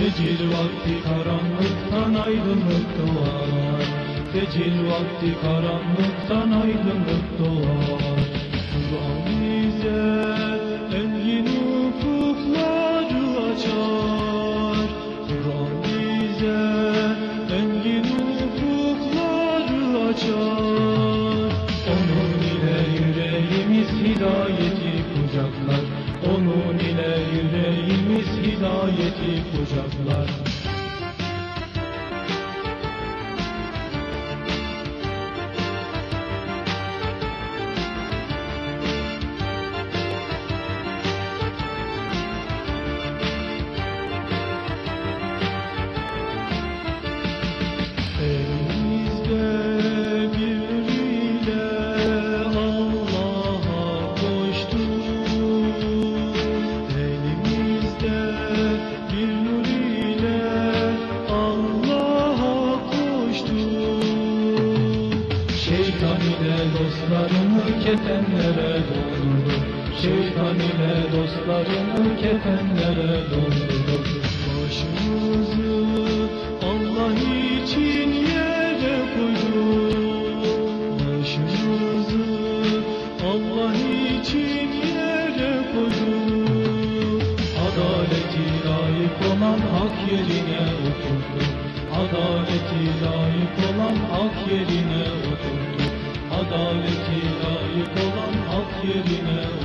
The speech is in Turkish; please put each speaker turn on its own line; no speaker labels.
vakti karanlıktan aydınlık doğar. Fecir vakti karanlıktan aydınlık doğar. Kur'an bize engin ufukları açar. Kur'an bize engin ufukları açar. Onun ile yüreğimiz hidayeti kucaklar. Onun ile yüreğimiz hidayeti kucaklar Elimizde dostlarını kefenlere doldurduk Şeytan ile dostlarını kefenlere doldurduk Başımızı Allah için yere koyduk Başımızı Allah için yere koyduk Adaleti layık olan hak yerine oturduk Adaleti layık olan hak yerine layık